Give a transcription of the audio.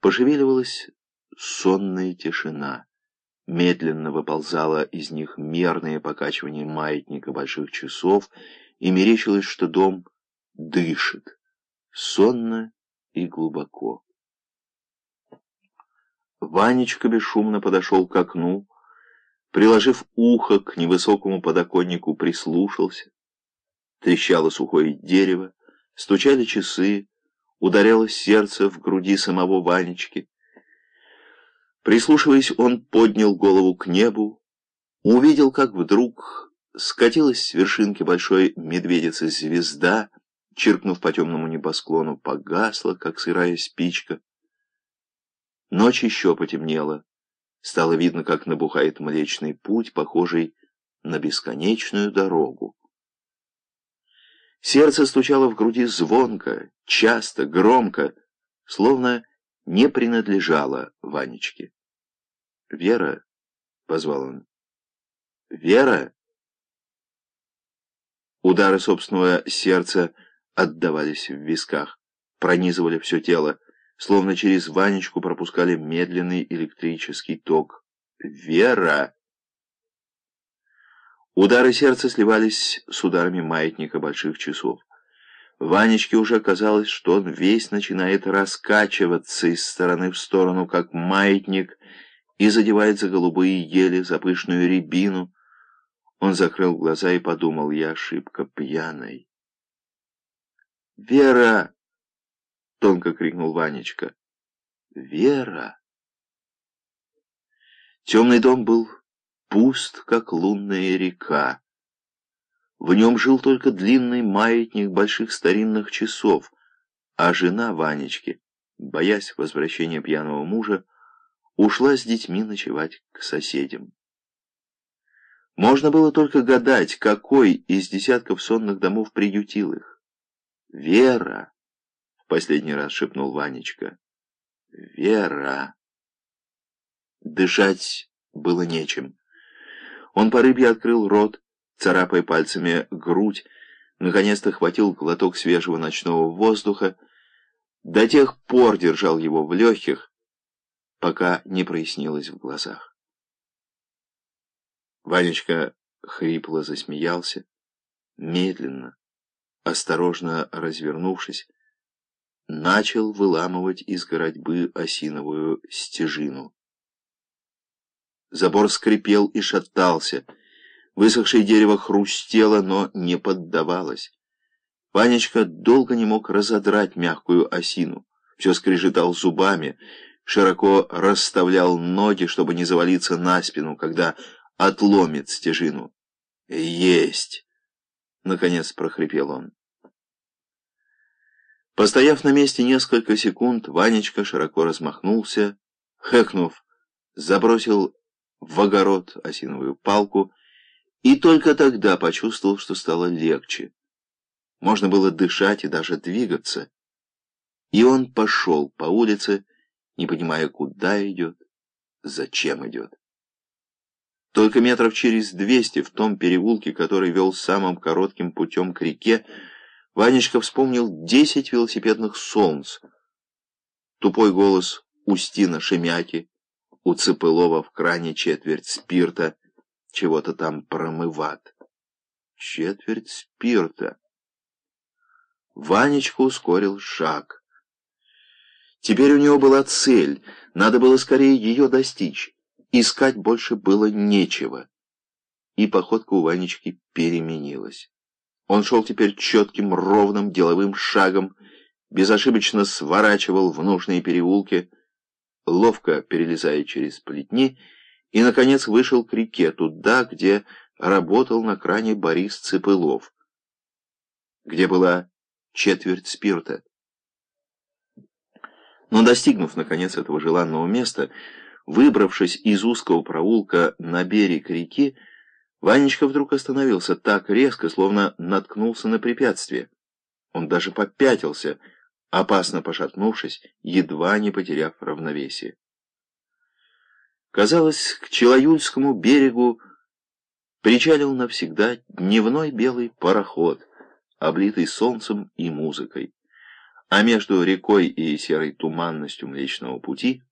Пошевеливалась сонная тишина. Медленно выползало из них мерное покачивание маятника больших часов, и мерещилось, что дом дышит, сонно и глубоко. Ванечка бесшумно подошел к окну, приложив ухо к невысокому подоконнику, прислушался. Трещало сухое дерево, стучали часы, ударялось сердце в груди самого Ванечки. Прислушиваясь, он поднял голову к небу, увидел, как вдруг скатилась с вершинки большой медведицы звезда, чиркнув по темному небосклону, погасла, как сырая спичка. Ночь еще потемнела. Стало видно, как набухает Млечный Путь, похожий на бесконечную дорогу. Сердце стучало в груди звонко, часто, громко, словно не принадлежало Ванечке. «Вера?» — позвал он. «Вера?» Удары собственного сердца отдавались в висках, пронизывали все тело, словно через Ванечку пропускали медленный электрический ток. «Вера!» Удары сердца сливались с ударами маятника больших часов. Ванечке уже казалось, что он весь начинает раскачиваться из стороны в сторону, как маятник, и задевает за голубые ели, за пышную рябину. Он закрыл глаза и подумал, я ошибка пьяной. «Вера!» — тонко крикнул Ванечка. «Вера!» Темный дом был пуст, как лунная река. В нем жил только длинный маятник больших старинных часов, а жена Ванечки, боясь возвращения пьяного мужа, ушла с детьми ночевать к соседям. Можно было только гадать, какой из десятков сонных домов приютил их. «Вера!» — в последний раз шепнул Ванечка. «Вера!» Дышать было нечем. Он по рыбье открыл рот, царапая пальцами грудь, наконец-то хватил глоток свежего ночного воздуха, до тех пор держал его в легких, пока не прояснилось в глазах. Ванечка хрипло засмеялся, медленно, осторожно развернувшись, начал выламывать из городьбы осиновую стежину. Забор скрипел и шатался. Высохшее дерево хрустело, но не поддавалось. Ванечка долго не мог разодрать мягкую осину. Все скрежетал зубами, широко расставлял ноги, чтобы не завалиться на спину, когда отломит стежину. «Есть!» — наконец прохрипел он. Постояв на месте несколько секунд, Ванечка широко размахнулся, хэкнув, забросил в огород осиновую палку и только тогда почувствовал, что стало легче. Можно было дышать и даже двигаться. И он пошел по улице, не понимая, куда идет, зачем идет. Только метров через двести в том переулке, который вел самым коротким путем к реке, Ванечка вспомнил десять велосипедных солнц. Тупой голос Устина Шемяки, у Цепылова в кране четверть спирта, чего-то там промыват. Четверть спирта. Ванечка ускорил шаг. Теперь у него была цель, надо было скорее ее достичь. Искать больше было нечего. И походка у Ванечки переменилась. Он шел теперь четким, ровным, деловым шагом, безошибочно сворачивал в нужные переулки, ловко перелезая через плетни, и, наконец, вышел к реке, туда, где работал на кране Борис Цепылов, где была четверть спирта. Но, достигнув, наконец, этого желанного места, выбравшись из узкого проулка на берег реки, Ванечка вдруг остановился так резко, словно наткнулся на препятствие. Он даже попятился, опасно пошатнувшись, едва не потеряв равновесие. Казалось, к Челоюльскому берегу причалил навсегда дневной белый пароход, облитый солнцем и музыкой. а между рекой и серой туманностью Млечного Пути